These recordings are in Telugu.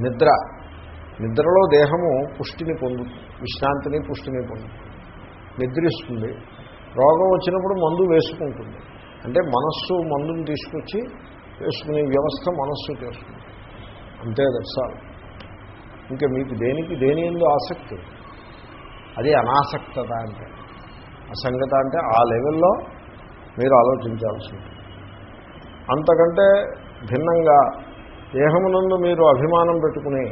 నిద్ర. నిద్రలో దేహము పుష్టిని పొందుతుంది విశ్రాంతిని పుష్టిని పొందుతుంది నిద్రిస్తుంది. రోగం వచ్చినప్పుడు మందు వేసుకుంటుంది. అంటే మనస్సు మందుని తీసుకొచ్చి వేసుకునే వ్యవస్థ మనస్సు చేస్తుంది. అంతే దర్శాలు ఇంకా మీకు దేనికి దేని ఎందు ఆసక్తి? అది అనాసక్తత అంటే. అసంగత అంటే ఆ లెవెల్లో మీరు ఆలోచించాల్సి ఉంటుంది. అంతకంటే భిన్నంగా దేహమునందు మీరు అభిమానం పెట్టుకుని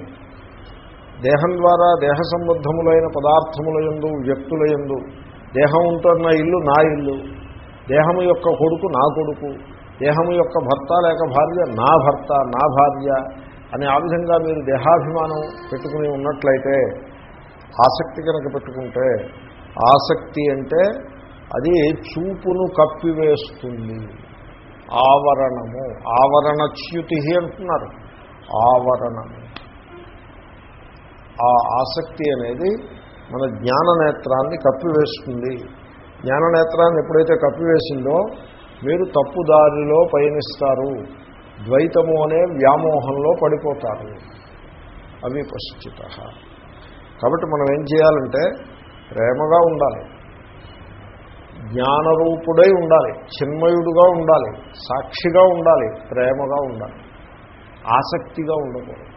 దేహం ద్వారా దేహ సంబద్ధములైన పదార్థముల యందు వ్యక్తుల యందు దేహం ఉంటున్న ఇల్లు నా ఇల్లు దేహము యొక్క కొడుకు నా కొడుకు దేహము యొక్క భర్త లేక భార్య నా భర్త నా భార్య అని ఆ విధంగా మీరు దేహాభిమానం పెట్టుకుని ఉన్నట్లయితే ఆసక్తి కనుక పెట్టుకుంటే ఆసక్తి అంటే అది చూపును కప్పివేస్తుంది. ఆవరణము. ఆవరణచ్యుతి అంటున్నారు. ఆవరణము. ఆ ఆసక్తి అనేది మన జ్ఞాన నేత్రాన్ని కప్పివేస్తుంది. జ్ఞాన నేత్రాన్ని ఎప్పుడైతే కప్పివేసిందో మీరు తప్పుదారిలో పయనిస్తారు. ద్వైతము అనే వ్యామోహంలో పడిపోతారు. అవి పశ్చిత కాబట్టి మనం ఏం చేయాలంటే ప్రేమగా ఉండాలి. జ్ఞానరూపుడై ఉండాలి చిన్మయుడుగా ఉండాలి సాక్షిగా ఉండాలి ప్రేమగా ఉండాలి ఆసక్తిగా ఉండకూడదు.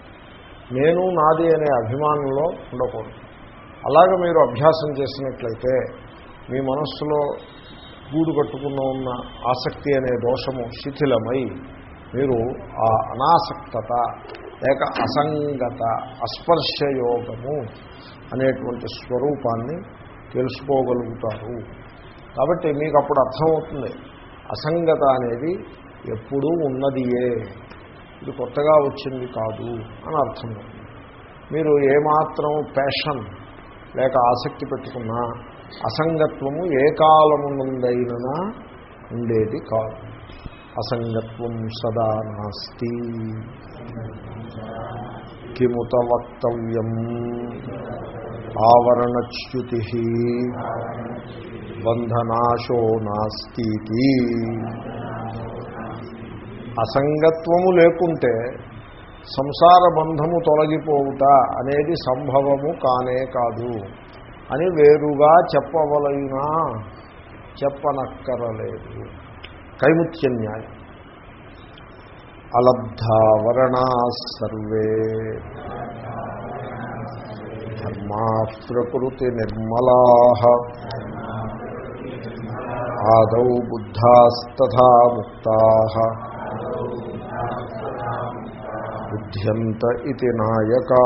నేను నాది అనే అభిమానంలో ఉండకూడదు. అలాగ మీరు అభ్యాసం చేసినట్లయితే మీ మనస్సులో గూడు కట్టుకున్న ఉన్న ఆసక్తి అనే దోషము శిథిలమై మీరు ఆ అనాసక్తత లేక అసంగత అస్పర్శయోగము అనేటువంటి స్వరూపాన్ని తెలుసుకోగలుగుతారు. కాబట్టి మీకు అప్పుడు అర్థమవుతుంది. అసంగత అనేది ఎప్పుడూ ఉన్నదియే. ఇది కొత్తగా వచ్చింది కాదు అని అర్థం. మీరు ఏమాత్రం ప్యాషన్ లేక ఆసక్తి పెట్టుకున్నా అసంగత్వము ఏ కాలమునందైనా ఉండేది కాదు. అసంగత్వం సదా నాస్తి. కిముత వక్తవ్యం. ఆవరణచ్యుతి బంధనాశో నాస్తి అసంగత్వము లేకుంటే సంసార బంధము తొలగిపోవుట అనేది సంభవము కానే కాదు అని వేరుగా చెప్పవలైనా చెప్పనక్కరలేదు. కైముత్యన్యాయం. అలబ్ధావరణా సర్వే. ధర్మా ప్రకృతి నిర్మలా ఆదౌ బుద్ధాస్తథా ముక్తా బుద్ధ్యంత ఇది నాయకా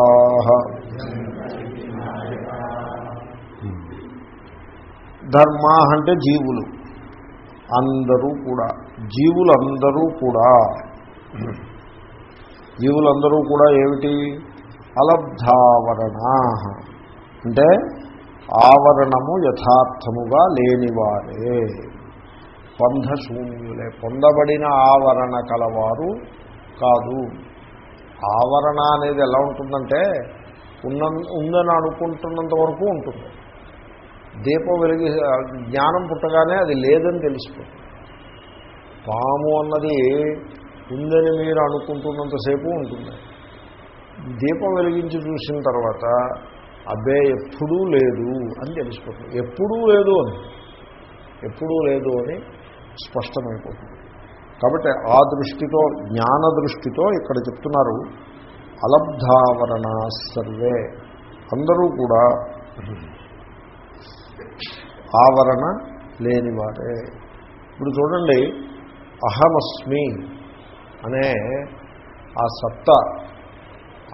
ధర్మా అంటే జీవులు। అందరూ కూడా జీవులందరూ కూడా। జీవులందరూ కూడా ఏమిటి? అలబ్ధావరణా అంటే ఆవరణము యథార్థముగా లేనివారే. బంధశూన్యులే పొందబడిన ఆవరణ కలవారు కాదు. ఆవరణ అనేది ఎలా ఉంటుందంటే ఉన్న ఉందని అనుకుంటున్నంత వరకు ఉంటుంది. దీపం వెలిగి జ్ఞానం పుట్టగానే అది లేదని తెలిసిపోతుంది. పాము అన్నది ఉందని మీరు అనుకుంటున్నంతసేపు ఉంటుంది. దీపం వెలిగించి చూసిన తర్వాత అబ్బే ఎప్పుడూ లేదు అని తెలిసిపోతుంది. ఎప్పుడూ లేదు అని. ఎప్పుడూ లేదు అని స్పష్టమైపోతుంది. కాబట్టి ఆ దృష్టితో జ్ఞాన దృష్టితో ఇక్కడ చెప్తున్నారు అలబ్ధావరణ సర్వే. అందరూ కూడా ఆవరణ లేనివారే ఇప్పుడు చూడండి అహమస్మి అనే ఆ సత్తా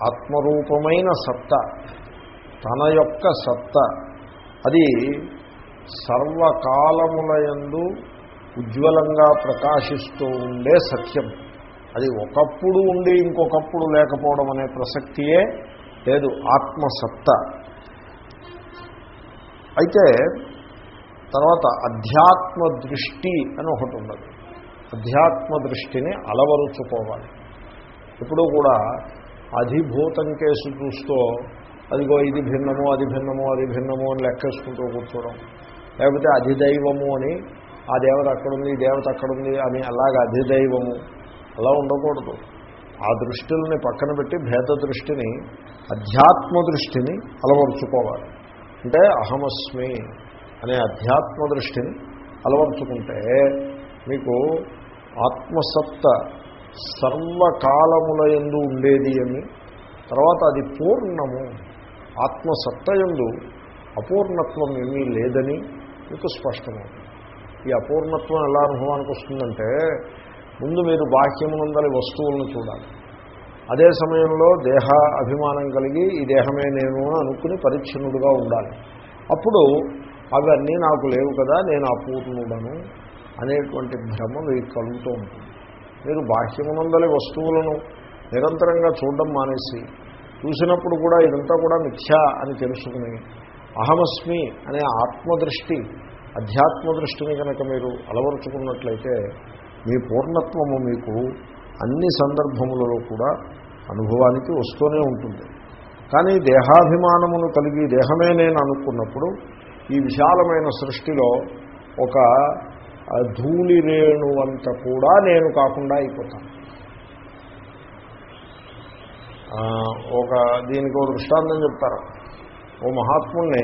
ఆత్మరూపమైన సత్త తన యొక్క సత్త. అది సర్వకాలములయందు ఉజ్వలంగా ప్రకాశిస్తూ ఉండే సత్యం. అది ఒకప్పుడు ఉండి ఇంకొకప్పుడు లేకపోవడం అనే ప్రసక్తియే లేదు ఆత్మసత్త. అయితే తర్వాత అధ్యాత్మ దృష్టి అని ఒకటి ఉన్నది. అధ్యాత్మ దృష్టిని అలవరుచుకోవాలి. ఇప్పుడు కూడా అధిభూతం కేసు చూస్తూ అదిగో ఇది భిన్నము అది భిన్నము అది భిన్నము అని లెక్కేసుకుంటూ కూర్చోవడం. లేకపోతే అధిదైవము అని ఆ దేవత అక్కడుంది ఈ దేవత అక్కడుంది అని అలాగ అధిదైవము. అలా ఉండకూడదు. ఆ దృష్టిని పక్కన పెట్టి భేద దృష్టిని అధ్యాత్మ దృష్టిని అలవరుచుకోవాలి. అంటే అహమస్మి అనే అధ్యాత్మ దృష్టిని అలవర్చుకుంటే మీకు ఆత్మసత్త సర్వకాలముల ఎందు ఉండేది అని. తర్వాత అది పూర్ణము. ఆత్మసత్తయందు అపూర్ణత్వం ఏమీ లేదని మీకు స్పష్టమవుతుంది. ఈ అపూర్ణత్వం ఎలా అనుభవానికి వస్తుందంటే ముందు మీరు బాహ్యమునందరి వస్తువులను చూడాలి. అదే సమయంలో దేహ అభిమానం కలిగి ఈ దేహమే నేను అని అనుకుని పరిచ్ఛిన్నుడుగా ఉండాలి. అప్పుడు అవన్నీ నాకు లేవు కదా నేను అపూర్ణుడను అనేటువంటి భ్రమ మీకు కలుగుతూ ఉంటుంది. మీరు బాహ్యమునందలి వస్తువులను నిరంతరంగా చూడడం మానేసి చూసినప్పుడు కూడా ఇదంతా కూడా మిథ్యా అని తెలుసుకుని అహమస్మి అనే ఆత్మదృష్టి అధ్యాత్మ దృష్టిని కనుక మీరు అలవరుచుకున్నట్లయితే మీ పూర్ణత్వము మీకు అన్ని సందర్భములలో కూడా అనుభవానికి వస్తూనే ఉంటుంది. కానీ దేహాభిమానమును కలిగి దేహమే నేను అనుకున్నప్పుడు ఈ విశాలమైన సృష్టిలో ఒక ధూళి రేణువంత కూడా నేను కాకుండా అయిపోతాను. ఒక దీనికి ఒక దృష్టాంతం చెప్తారు. ఓ మహాత్ముణ్ణి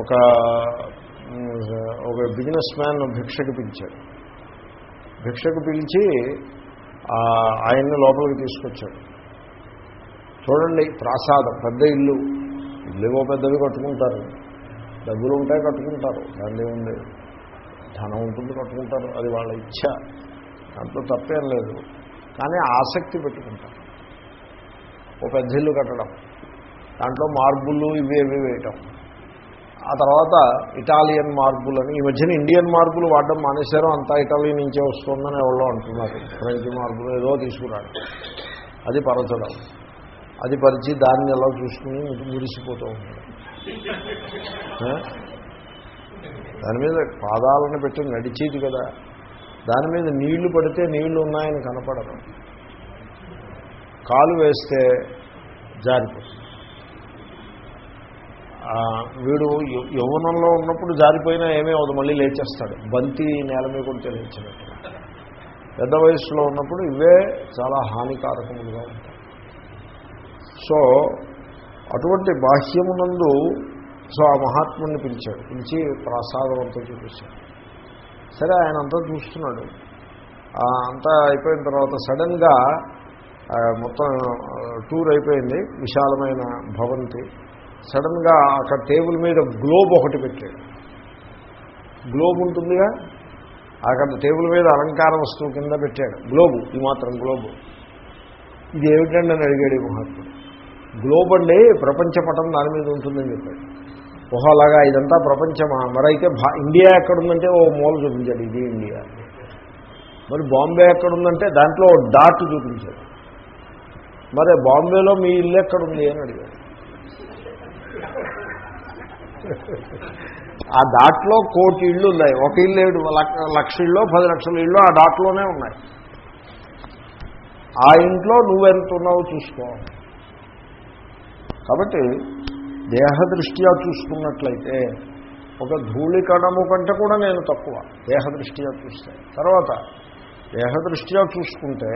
ఒక ఒక బిజినెస్ మ్యాన్ భిక్షకు పిలిచాడు. భిక్షకు పిలిచి ఆయన్ని లోపలికి తీసుకొచ్చాడు. చూడండి ప్రాసాదం పెద్ద ఇల్లు. ఇల్లు ఏవో పెద్దవి కట్టుకుంటారు. డబ్బులు ఉంటాయి కట్టుకుంటారు. దాన్ని ఉంది ధనం ఉంటుంది కట్టుకుంటారు అది వాళ్ళ ఇచ్చ. దాంట్లో తప్పేం లేదు. కానీ ఆసక్తి పెట్టుకుంటారు. ఓ పెద్ద ఇల్లు కట్టడం దాంట్లో మార్బులు ఇవి ఇవి వేయటం. ఆ తర్వాత ఇటాలియన్ మార్బుల్ అని ఈ మధ్యన ఇండియన్ మార్బులు వాడడం మానేశారు అంతా ఇటాలీ నుంచే వస్తుందని ఎవరో అంటున్నారు. ఫ్రెంచ్ మార్బులు ఏదో తీసుకురాడు. అది పరచడం. అది పరిచి దాన్ని ఎలా చూసుకుని మురిసిపోతూ ఉంటాడు. దాని మీద పాదాలను పెట్టి నడిచేది కదా. దాని మీద నీళ్ళు పడితే నీళ్ళు ఉన్నాయని కనపడదు కాలు వేస్తే జారిపోతుంది. వీడు యౌవనంలో ఉన్నప్పుడు జారిపోయినా ఏమీ అవదు మళ్ళీ లేచేస్తాడు. బంతి నేల మీద కొడితే లేచినట్టు పెద్ద వయసులో ఉన్నప్పుడు ఇవే చాలా హానికారకములుగా ఉంటాయి. సో అటువంటి బాహ్యమునందు సో ఆ మహాత్ముని పిలిచాడు. పిలిచి ప్రసాదం అంతా చూపించాడు. సరే ఆయన అంతా చూస్తున్నాడు. అంతా అయిపోయిన తర్వాత సడన్గా మొత్తం టూర్ అయిపోయింది విశాలమైన భవంతి. సడన్గా అక్కడ టేబుల్ మీద గ్లోబ్ ఒకటి పెట్టాడు. గ్లోబ్ ఉంటుందిగా? అక్కడ టేబుల్ మీద అలంకార వస్తువు కింద పెట్టాడు. గ్లోబు ఈ మాత్రం గ్లోబు. ఇది ఏమిటండి అని అడిగాడు మహాత్ముడు. గ్లోబ్ అండి ప్రపంచ పటం దాని మీద ఉంటుందని చెప్పాడు. ఓహో అలాగా ఇదంతా ప్రపంచమా? మరైతే భా ఇండియా ఎక్కడుందంటే ఓ మూల చూపించాడు ఇది ఇండియా. మరి బాంబే ఎక్కడుందంటే దాంట్లో డాట్ చూపించాడు. మరి బాంబేలో మీ ఇల్లు ఎక్కడుంది అని అడిగాడు. ఆ డాట్లో కోటి ఇళ్ళు ఉన్నాయి. ఒక ఇల్లు ఏడు లక్ష ఇళ్ళు పది లక్షల ఇళ్ళు ఆ డాట్లోనే ఉన్నాయి. ఆ ఇంట్లో నువ్వెంత ఉన్నావు చూసుకో. కాబట్టి దేహదృష్ట్యా చూసుకున్నట్లయితే ఒక ధూళికణము కంటే కూడా నేను తక్కువ దేహదృష్ట్యా చూస్తే. తర్వాత దేహదృష్ట్యా చూసుకుంటే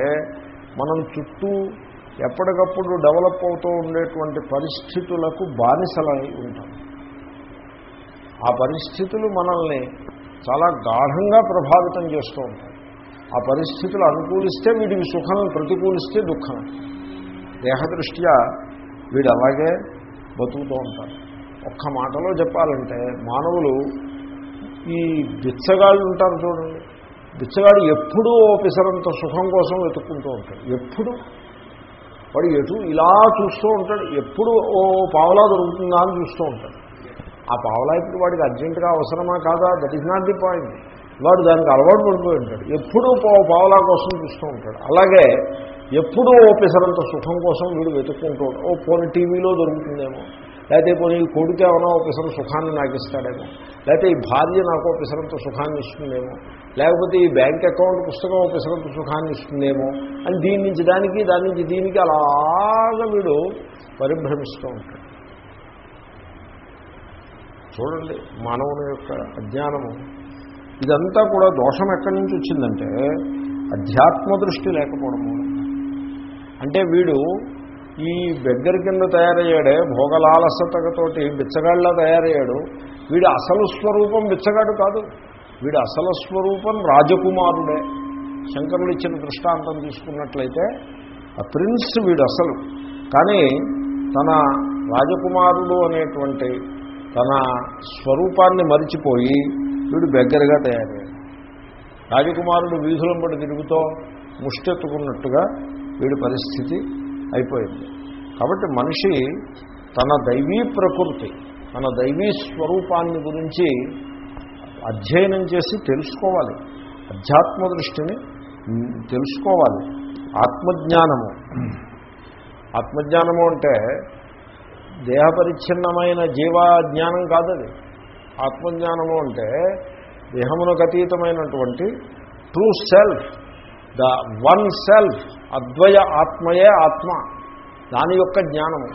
మనం చుట్టూ ఎప్పటికప్పుడు డెవలప్ అవుతూ ఉండేటువంటి పరిస్థితులకు బానిసలై ఉంటాం. ఆ పరిస్థితులు మనల్ని చాలా గాఢంగా ప్రభావితం చేస్తూ ఉంటాయి. ఆ పరిస్థితులు అనుకూలిస్తే వీడికి సుఖం ప్రతికూలిస్తే దుఃఖం. దేహదృష్ట్యా వీడు అలాగే బతుకుతూ ఉంటారు. ఒక్క మాటలో చెప్పాలంటే మానవులు ఈ బిచ్చగాళ్ళు ఉంటారు చూడండి బిచ్చగాడు ఎప్పుడూ ఓ పిసరంత సుఖం కోసం వెతుక్కుంటూ ఉంటాడు. ఎప్పుడు? వాడు ఎటు ఇలా చూస్తూ ఉంటాడు. ఎప్పుడు ఓ పావలా దొరుకుతుందా అని చూస్తూ ఉంటాడు. ఆ పావలా ఇప్పుడు వాడికి అర్జెంటుగా అవసరమా కాదా? That is not the point వాడు దానికి అలవాటు పడిపోయి ఉంటాడు. ఎప్పుడూ పావలా కోసం చూస్తూ ఉంటాడు. అలాగే ఎప్పుడూ ఓపెసరంత సుఖం కోసం వీడు వెతుక్కుంటూ ఓ పోనీ టీవీలో దొరుకుతుందేమో. లేకపోతే పోనీ ఈ కొడుకు ఏమైనా ఒకసారి సుఖాన్ని నాకు ఇస్తాడేమో. లేకపోతే ఈ భార్య నాకు ఓ పిసరంత సుఖాన్ని ఇస్తుందేమో. లేకపోతే ఈ బ్యాంక్ అకౌంట్ పుస్తకం ఓ సుఖాన్ని ఇస్తుందేమో. అని దీని నుంచి దానికి దాని నుంచి దీనికి అలాగా వీడు పరిభ్రమిస్తూ ఉంటాడు. చూడండి మానవుని యొక్క అజ్ఞానము. ఇదంతా కూడా దోషం ఎక్కడి నుంచి వచ్చిందంటే అధ్యాత్మ దృష్టి లేకపోవడం అంటే వీడు ఈ బెగ్గర కింద తయారయ్యాడే భోగలాలసతతోటి బిచ్చగాళ్ళ తయారయ్యాడు. వీడు అసలు స్వరూపం బిచ్చగాడు కాదు. వీడు అసలు స్వరూపం రాజకుమారుడే. శంకరులు ఇచ్చిన దృష్టాంతం తీసుకున్నట్లయితే ఆ ప్రిన్స్ వీడు అసలు. కానీ తన రాజకుమారుడు అనేటువంటి తన స్వరూపాన్ని మరిచిపోయి వీడు బెగ్గరగా తయారయ్యాడు. రాజకుమారుడు వీధులంబడి తిరుగుతో ముష్టెత్తుకున్నట్టుగా వీడి పరిస్థితి అయిపోయింది. కాబట్టి మనిషి తన దైవీ ప్రకృతి తన దైవీ స్వరూపాన్ని గురించి అధ్యయనం చేసి తెలుసుకోవాలి. అధ్యాత్మ దృష్టిని తెలుసుకోవాలి. ఆత్మజ్ఞానము. ఆత్మజ్ఞానము అంటే దేహపరిచ్ఛిన్నమైన జీవజ్ఞానం కాదది ఆత్మజ్ఞానము అంటే దేహమునకు అతీతమైనటువంటి true self the one self అద్వయ ఆత్మయే ఆత్మ. దాని యొక్క జ్ఞానము.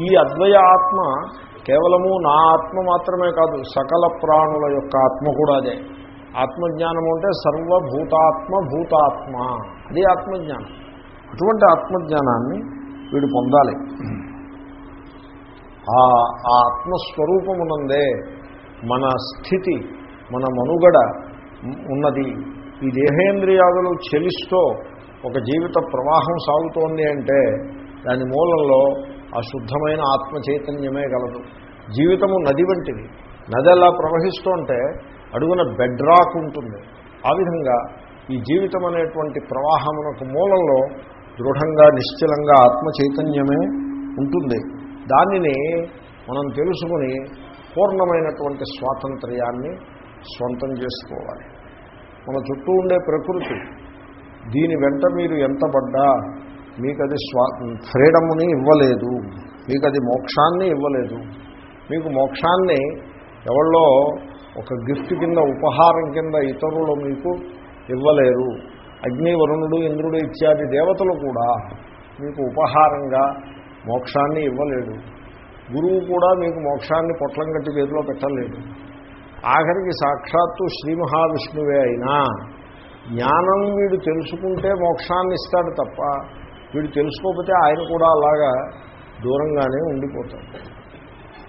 ఈ అద్వయ ఆత్మ కేవలము నా ఆత్మ మాత్రమే కాదు సకల ప్రాణుల యొక్క ఆత్మ కూడా అదే. ఆత్మజ్ఞానము అంటే సర్వభూతాత్మ భూతాత్మ. అది ఆత్మజ్ఞానం. అటువంటి ఆత్మజ్ఞానాన్ని వీడు పొందాలి. ఆ ఆత్మస్వరూపమునందే మన స్థితి మన మనుగడ ఉన్నది. ఈ దేహేంద్రియాదులు చెలిస్తూ ఒక జీవిత ప్రవాహం సాగుతోంది అంటే దాని మూలంలో ఆ శుద్ధమైన ఆత్మ చైతన్యమే గలదు. జీవితము నది వంటిది. నది ఎలా ప్రవహిస్తూ ఉంటే అడుగున బెడ్రాక్ ఉంటుంది. ఆ విధంగా ఈ జీవితం అనేటువంటి ప్రవాహమునకు మూలంలో దృఢంగా నిశ్చలంగా ఆత్మ చైతన్యమే ఉంటుంది. దానిని మనం తెలుసుకుని పూర్ణమైనటువంటి స్వాతంత్ర్యాన్ని స్వంతం చేసుకోవాలి. మన చుట్టూ ఉండే ప్రకృతి. దీని వెంట మీరు ఎంత పడ్డా మీకు అది స్వా ఫ్రీడమ్ని ఇవ్వలేదు. మీకు అది మోక్షాన్ని ఇవ్వలేదు. మీకు మోక్షాన్ని ఎవళ్ళో ఒక గిఫ్ట్ కింద ఉపహారం కింద ఇతరులు మీకు ఇవ్వలేరు. అగ్ని వరుణుడు ఇంద్రుడు ఇత్యాది దేవతలు కూడా మీకు ఉపహారంగా మోక్షాన్ని ఇవ్వలేడు గురువు కూడా మీకు మోక్షాన్ని పొట్లం కట్టి చేతిలో పెట్టలేడు ఆఖరికి సాక్షాత్తు శ్రీ మహావిష్ణువే అయినా జ్ఞానం వీడు తెలుసుకుంటే మోక్షాన్ని ఇస్తాడు తప్ప వీడు తెలుసుకోకపోతే ఆయన కూడా అలాగా దూరంగానే ఉండిపోతాడు.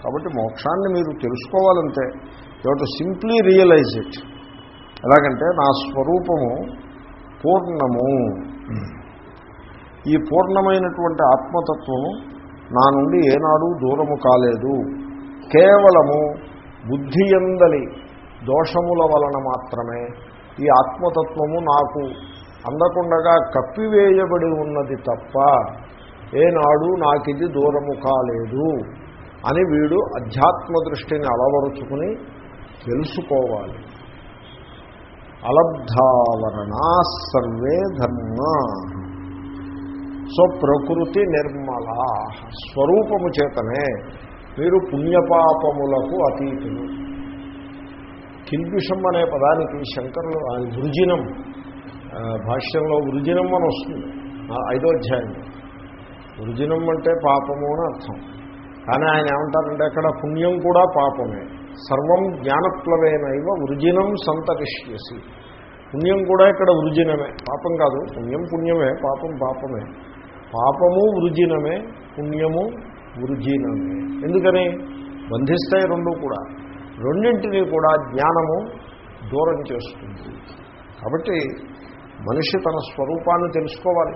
కాబట్టి మోక్షాన్ని మీరు తెలుసుకోవాలంటే you to simply realise it. ఎలాగంటే నా స్వరూపము పూర్ణము. ఈ పూర్ణమైనటువంటి ఆత్మతత్వము నా నుండి ఏనాడు దూరము కాలేదు. కేవలము బుద్ధి ఎందలి దోషముల వలన మాత్రమే ఈ ఆత్మతత్వము నాకు అందకుండగా కప్పివేయబడి ఉన్నది తప్ప ఏనాడు నాకిది దూరము కాలేదు అని వీడు అధ్యాత్మ దృష్టిని అలవరుచుకుని తెలుసుకోవాలి. అలబ్ధావరణా సర్వే ధర్మ. సో ప్రకృతి నిర్మల. స్వరూపము చేతనే మీరు పుణ్యపాపములకు అతీతులు. కిల్బిషం అనే పదానికి శంకరులు ఆ వృజినం భాష్యంలో వృజినం అని వస్తుంది ఐదో అధ్యాయంలో వృజినం అంటే పాపము అని అర్థం. కానీ ఆయన ఏమంటారంటే అక్కడ పుణ్యం కూడా పాపమే. సర్వం జ్ఞానప్లవేనైవ వృజినం సంతరిష్యసి. పుణ్యం కూడా ఇక్కడ వృజినమే. పాపం కాదు పుణ్యం పుణ్యమే పాపం పాపమే. పాపము వృజినమే పుణ్యము వృజీనమే ఎందుకని? బంధిస్తాయి రెండు కూడా. రెండింటినీ కూడా జ్ఞానము దూరం చేస్తుంది. కాబట్టి మనిషి తన స్వరూపాన్ని తెలుసుకోవాలి.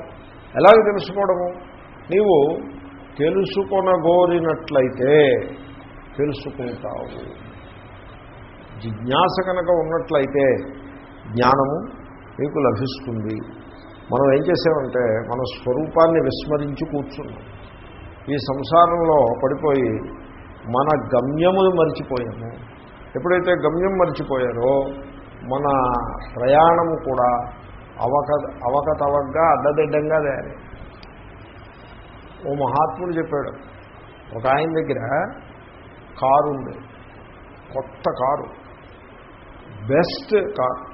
ఎలాగ తెలుసుకోవడము? నీవు తెలుసుకొనగోరినట్లయితే తెలుసుకుంటావు. జిజ్ఞాస కనుక ఉన్నట్లయితే జ్ఞానము మీకు లభిస్తుంది. మనం ఏం చేసామంటే మన స్వరూపాన్ని విస్మరించి కూర్చున్నాం. ఈ సంసారంలో పడిపోయి మన గమ్యములు మర్చిపోయాము. ఎప్పుడైతే గమ్యం మర్చిపోయారో మన ప్రయాణము కూడా అవక అవకతవకగా అడ్డదిడ్డంగా తయారు ఓ మహాత్ముడు చెప్పాడు ఒక ఆయన దగ్గర కారు ఉంది. కొత్త car. Best car.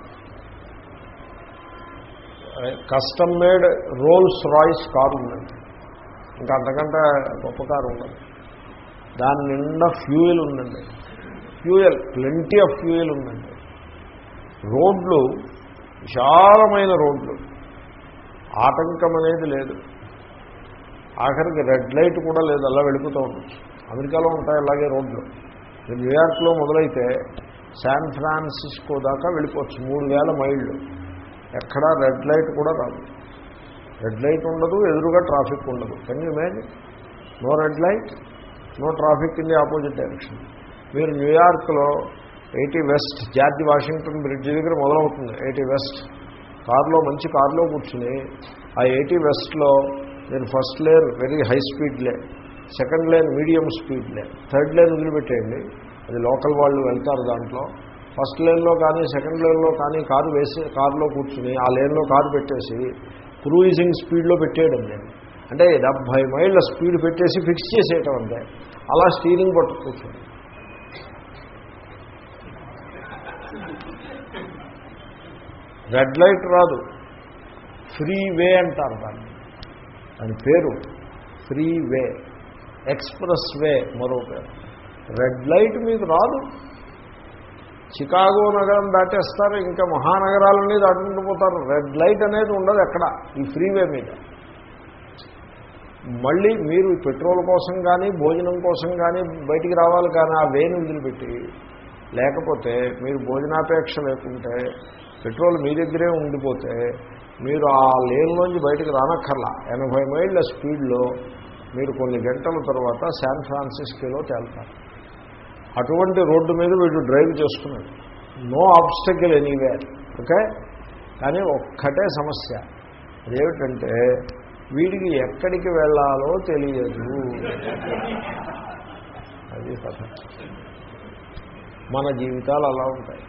Custom made Rolls Royce car ఉందండి. ఇంకా అంతకంటే గొప్ప కారు ఉండదు. దాని నిండా ఫ్యూయల్ ఉందండి. ఫ్యూయల్ ప్లెంటీ ఆఫ్ ఫ్యూయల్ ఉందండి. రోడ్లు విశాలమైన రోడ్లు. ఆటంకం అనేది లేదు. ఆఖరికి రెడ్ లైట్ కూడా లేదు అలా వెళ్ళిపోతూ ఉండొచ్చు. అమెరికాలో ఉంటాయి అలాగే రోడ్లు. న్యూయార్క్లో మొదలైతే శాన్ ఫ్రాన్సిస్కో దాకా వెళ్ళిపోవచ్చు మూడు వేల మైళ్ళు. ఎక్కడా రెడ్ లైట్ కూడా రాదు. రెడ్ లైట్ ఉండదు ఎదురుగా ట్రాఫిక్ ఉండదు. Can you imagine no red light no traffic in the opposite direction మీరు న్యూయార్క్లో eighty west George Washington bridge దగ్గర మొదలవుతుంది. ఎయిటీ వెస్ట్ కారులో మంచి కారులో కూర్చుని ఆ ఎయిటీ వెస్ట్లో మీరు first lane very high speed lane second lane medium speed lane third lane వదిలిపెట్టేయండి. అది లోకల్ వాళ్ళు వెళ్తారు దాంట్లో. ఫస్ట్ లేన్లో కానీ సెకండ్ లేన్లో కానీ కారు వేసి కారులో కూర్చుని ఆ లేన్లో కారు పెట్టేసి క్రూయిజింగ్ స్పీడ్లో పెట్టేయడం నేను అంటే డెబ్భై మైళ్ళ స్పీడ్ పెట్టేసి ఫిక్స్ చేసేయటం అంటే అలా స్టీరింగ్ పట్టు రెడ్ లైట్ రాదు. ఫ్రీ వే అంటారు దాన్ని. దాని పేరు ఫ్రీ వే. ఎక్స్ప్రెస్ వే మరో పేరు. రెడ్ లైట్ మీకు రాదు. చికాగో నగరం దాటేస్తారు ఇంకా మహానగరాలన్నీ దాటుకుంటూ పోతారు. రెడ్ లైట్ అనేది ఉండదు ఎక్కడ ఈ ఫ్రీవే మీద. మళ్ళీ మీరు పెట్రోల్ కోసం కానీ భోజనం కోసం కానీ బయటికి రావాలి కానీ ఆ వేని వదిలిపెట్టి లేకపోతే మీరు భోజనాపేక్ష లేకుంటే పెట్రోల్ మీ దగ్గరే ఉండిపోతే మీరు ఆ లేన్లోంచి బయటకు రానక్కర్లా. ఎనభై మైళ్ళ స్పీడ్లో మీరు కొన్ని గంటల తర్వాత శాన్ ఫ్రాన్సిస్కోలో తేలుతారు. అటువంటి రోడ్డు మీద వీడు డ్రైవ్ చేస్తున్నాడు నో ఆబ్స్టకల్ ఎనీవేర్. ఓకే? కానీ ఒక్కటే సమస్య. అదేమిటంటే వీడికి ఎక్కడికి వెళ్ళాలో తెలియదు. అది కథ. మన జీవితాలు అలా ఉంటాయి.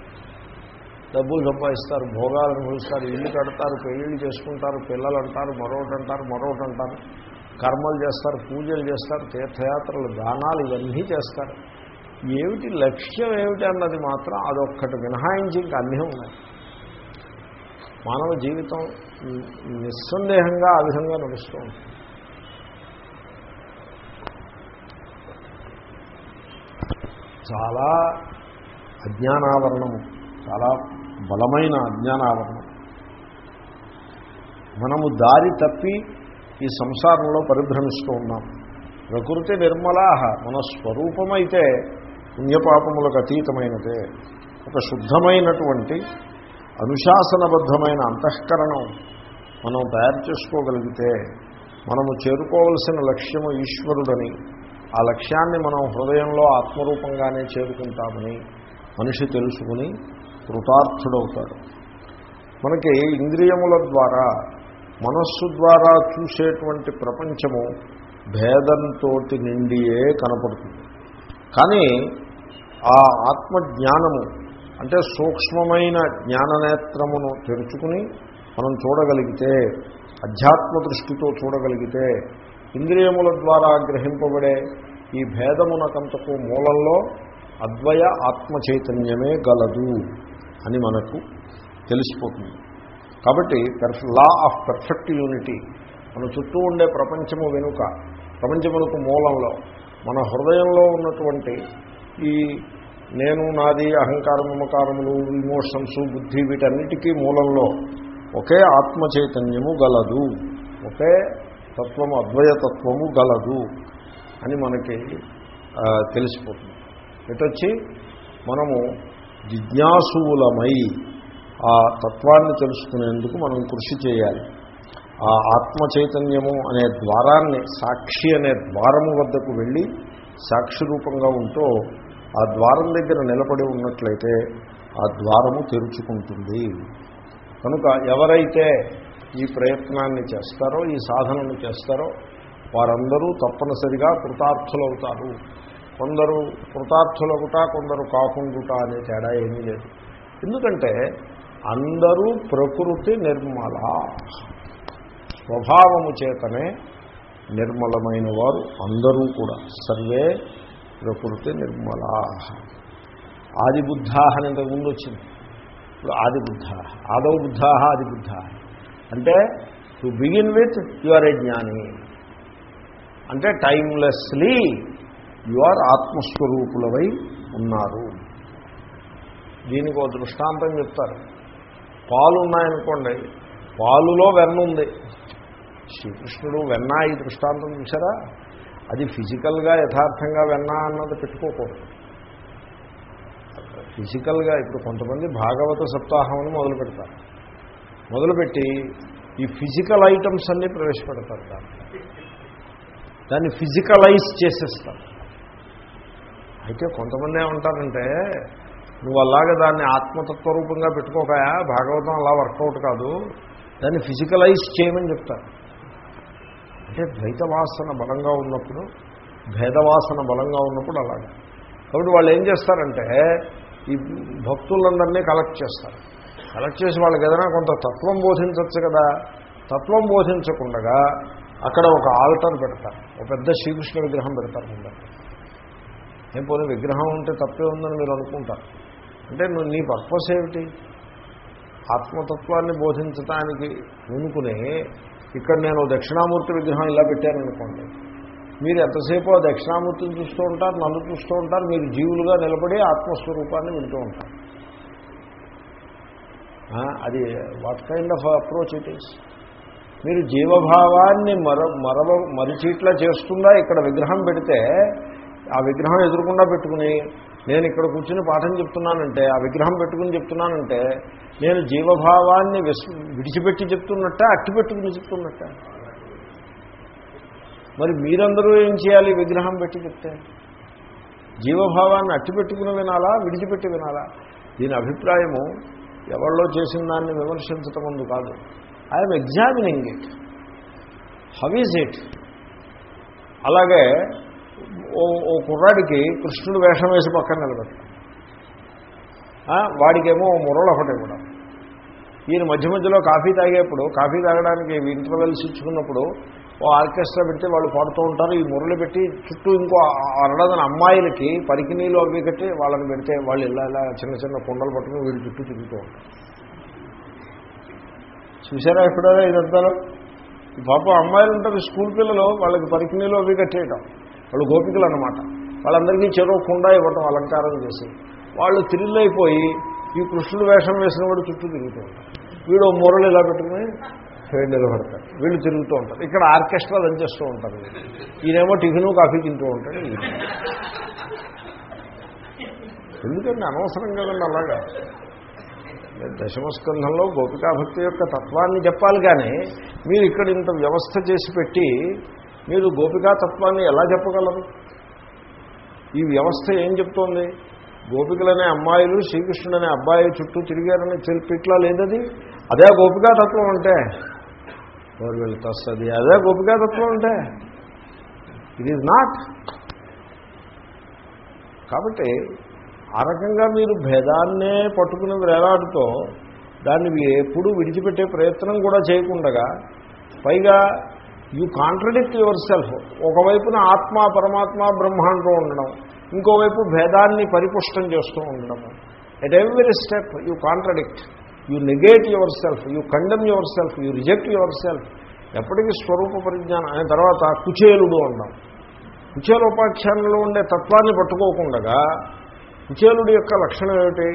డబ్బులు సంపాదిస్తారు భోగాలు అనుభవిస్తారు ఇల్లు కడతారు పెళ్ళిళ్ళు చేసుకుంటారు పిల్లలు అంటారు మరొకటి అంటారు మరొకటి అంటారు. కర్మలు చేస్తారు పూజలు చేస్తారు తీర్థయాత్రలు దానాలు ఇవన్నీ చేస్తారు. ఏమిటి లక్ష్యం ఏమిటి అన్నది మాత్రం అదొక్కటి మినహాయించి ఇంకా అన్నీ ఉన్నాయి మానవ జీవితం నిస్సందేహంగా ఆ విధంగా నడుస్తూ ఉంటుంది. చాలా అజ్ఞానావరణము చాలా బలమైన అజ్ఞానావరణం. మనము దారి తప్పి ఈ సంసారంలో పరిభ్రమిస్తూ ఉన్నాం. ప్రకృతి నిర్మలాహ మన స్వరూపమైతే పుణ్యపాపములకు అతీతమైనదే. ఒక శుద్ధమైనటువంటి అనుశాసనబద్ధమైన అంతఃకరణం మనం తయారు చేసుకోగలిగితే మనము చేరుకోవలసిన లక్ష్యము ఈశ్వరుడని ఆ లక్ష్యాన్ని మనం హృదయంలో ఆత్మరూపంగానే చేరుకుంటామని మనిషి తెలుసుకుని కృతార్థుడవుతాడు. మనకి ఇంద్రియముల ద్వారా మనస్సు ద్వారా చూసేటువంటి ప్రపంచము భేదంతో నిండియే కనపడుతుంది. కానీ ఆ ఆత్మజ్ఞానము అంటే సూక్ష్మమైన జ్ఞాననేత్రమును తెరుచుకుని మనం చూడగలిగితే అధ్యాత్మ దృష్టితో చూడగలిగితే ఇంద్రియముల ద్వారా గ్రహింపబడే ఈ భేదమునకంతకు మూలంలో అద్వయ ఆత్మ చైతన్యమే గలదు అని మనకు తెలిసిపోతుంది. కాబట్టి లా ఆఫ్ పర్ఫెక్ట్ యూనిటీ మన చుట్టూ ఉండే ప్రపంచము వెనుక ప్రపంచములకు మూలంలో మన హృదయంలో ఉన్నటువంటి ఈ నేను నాది అహంకార మమకారములు ఇమోషన్స్ బుద్ధి వీటన్నిటికీ మూలంలో ఒకే ఆత్మ చైతన్యము గలదు. ఒకే తత్వము అద్వయతత్వము గలదు అని మనకి తెలిసిపోతుంది. ఎటొచ్చి? మనము జిజ్ఞాసువులమై ఆ తత్వాన్ని తెలుసుకునేందుకు మనం కృషి చేయాలి. ఆ ఆత్మ చైతన్యము అనే ద్వారాన్ని సాక్షి అనే ద్వారము వద్దకు వెళ్ళి సాక్షి రూపంగా ఉంటూ ఆ ద్వారం దగ్గర నిలబడి ఉన్నట్లయితే ఆ ద్వారము తెరుచుకుంటుంది. కనుక ఎవరైతే ఈ ప్రయత్నాన్ని చేస్తారో ఈ సాధనను చేస్తారో వారందరూ తప్పనిసరిగా కృతార్థులవుతారు. కొందరు కృతార్థులగుట కొందరు కాకుండుట అనే తేడా ఏమీ లేదు. ఎందుకంటే అందరూ ప్రకృతి నిర్మల. స్వభావము చేతనే నిర్మలమైన వారు అందరూ కూడా. సర్వే ప్రకృతి నిర్మలా. ఆదిబుద్ధా అని ఇంతకు ముందు వచ్చింది. ఇప్పుడు ఆదిబుద్ధ ఆదవ బుద్ధాహ ఆదిబుద్ధ అంటే to begin with you are a జ్ఞాని. అంటే టైమ్లెస్లీ యు ఆర్ ఆత్మస్వరూపులవై ఉన్నారు. దీనికి ఒక దృష్టాంతం చెప్తారు. పాలు ఉన్నాయనుకోండి పాలులో వెన్న ఉంది. శ్రీకృష్ణుడు వెన్న ఈ దృష్టాంతం చూసారా అది ఫిజికల్గా యథార్థంగా వెన్న అన్నది పెట్టుకోకూడదు. ఫిజికల్గా ఇప్పుడు కొంతమంది భాగవత సప్తాహం అని మొదలు పెడతారు. మొదలుపెట్టి ఈ ఫిజికల్ ఐటమ్స్ అన్నీ ప్రవేశపెడతారు దాన్ని. దాన్ని ఫిజికలైజ్ చేసేస్తారు. అయితే కొంతమంది ఏమంటారంటే నువ్వు అలాగే దాన్ని ఆత్మతత్వ రూపంగా పెట్టుకోకయా? భాగవతం అలా వర్కౌట్ కాదు. దాన్ని ఫిజికలైజ్ చేయమని చెప్తారు. అంటే ద్వైత వాసన బలంగా ఉన్నప్పుడు భేదవాసన బలంగా ఉన్నప్పుడు అలాగే. కాబట్టి వాళ్ళు ఏం చేస్తారంటే ఈ భక్తులందరినీ కలెక్ట్ చేస్తారు. కలెక్ట్ చేసి వాళ్ళకి ఏదైనా కొంత తత్వం బోధించవచ్చు కదా. తత్వం బోధించకుండా అక్కడ ఒక ఆల్టర్ పెడతారు. ఒక పెద్ద శ్రీకృష్ణ విగ్రహం పెడతారు ముందర. ఏం పోనీ విగ్రహం ఉంటే తప్పే ఉందని మీరు అనుకుంటారు. అంటే నువ్వు నీ పర్పస్ ఏమిటి? ఆత్మతత్వాన్ని బోధించటానికి పూనుకుని ఇక్కడ నేను దక్షిణామూర్తి విగ్రహం ఇలా పెట్టాననుకోండి మీరు ఎంతసేపు ఆ దక్షిణామూర్తిని చూస్తూ ఉంటారు నన్ను చూస్తూ ఉంటారు మీరు జీవులుగా నిలబడి ఆత్మస్వరూపాన్ని వింటూ ఉంటారు. అది what kind of approach it is మీరు జీవభావాన్ని మర మరవ మరిచీట్లా చేస్తుందా ఇక్కడ విగ్రహం పెడితే ఆ విగ్రహం ఎదురకుండా పెట్టుకుని నేను ఇక్కడ కూర్చుని పాఠం చెప్తున్నానంటే ఆ విగ్రహం పెట్టుకుని చెప్తున్నానంటే నేను జీవభావాన్ని విస్ విడిచిపెట్టి చెప్తున్నట్ట అట్టి పెట్టుకుని చెప్తున్నట్ట. మరి మీరందరూ ఏం చేయాలి విగ్రహం పెట్టి చెప్తే? జీవభావాన్ని అట్టి పెట్టుకుని వినాలా విడిచిపెట్టి వినాలా? దీని అభిప్రాయము ఎవరిలో చేసిన దాన్ని విమర్శించటం ముందు కాదు. I'm examining it how is it అలాగే ఓ ఓ కుర్రాడికి కృష్ణుడు వేషం వేసి పక్కన నిలబెట్టాం. వాడికేమో మురళ ఒకటి కూడా ఈయన మధ్య మధ్యలో కాఫీ తాగేప్పుడు కాఫీ తాగడానికి ఇంటర్వెల్స్ ఇచ్చుకున్నప్పుడు ఓ ఆర్కెస్ట్రా పెడితే వాళ్ళు పాడుతూ ఉంటారు. ఈ మురళి పెట్టి చుట్టూ ఇంకో అరడదని అమ్మాయిలకి పరికినీలు అవి కట్టి వాళ్ళని పెడితే వాళ్ళు ఇలా ఇలా చిన్న చిన్న కుండలు పట్టుకుని వీడి చుట్టూ తిరుగుతూ ఉంటారు. చూసారా ఎప్పుడైనా ఇదంతా? పాపం అమ్మాయిలు ఉంటారు స్కూల్ పిల్లలు వాళ్ళకి పరికినీలు అవి కట్టేయటం. వాళ్ళు గోపికలు అనమాట వాళ్ళందరికీ చెరువు కుండ ఇవ్వటం అలంకారం చేసి వాళ్ళు థ్రిల్ అయిపోయి ఈ కృష్ణుడు వేషం వేసిన వాడు చుట్టూ తిరుగుతూ ఉంటారు. వీడు ఓ మురళి ఇలా పెట్టుకుని వీళ్ళు నిలబడతారు. వీళ్ళు తిరుగుతూ ఉంటారు. ఇక్కడ ఆర్కెస్ట్రా దంచేస్తూ ఉంటారు. ఈయనేమో టిఫిను కాఫీ తింటూ ఉంటాడు. ఎందుకంటే అనవసరం కదండి అలాగా? దశమస్కంధంలో గోపికాభక్తి యొక్క తత్వాన్ని చెప్పాలి కానీ మీరు ఇక్కడ ఇంత వ్యవస్థ చేసి పెట్టి మీరు గోపికా తత్వాన్ని ఎలా చెప్పగలరు? ఈ వ్యవస్థ ఏం చెప్తోంది? గోపికలనే అమ్మాయిలు శ్రీకృష్ణుడనే అబ్బాయి చుట్టూ తిరిగారని తెలిపిట్లా లేదది? అదే గోపికాతత్వం అంటే? ఎవరు వెళ్తొస్తుంది అదే గోపికా తత్వం అంటే? ఇట్ ఈజ్ నాట్ కాబట్టి ఆ రకంగా మీరు భేదాన్నే పట్టుకుని వేలాడుతో దాన్ని ఎప్పుడూ విడిచిపెట్టే ప్రయత్నం కూడా చేయకుండా పైగా యూ కాంట్రడిక్ట్ యువర్ సెల్ఫ్. ఒకవైపున ఆత్మ పరమాత్మ బ్రహ్మ అంటూ ఉండడం. ఇంకోవైపు భేదాన్ని పరిపుష్టం చేస్తూ ఉండడం. At every step you contradict you negate yourself you condemn yourself you reject yourself. ఎప్పటికీ స్వరూప పరిజ్ఞానం అయిన తర్వాత కుచేలుడు అన్నాం కుచేలోపాఖ్యానంలో ఉండే తత్వాన్ని పట్టుకోకుండా కుచేలుడు యొక్క లక్షణం ఏమిటి?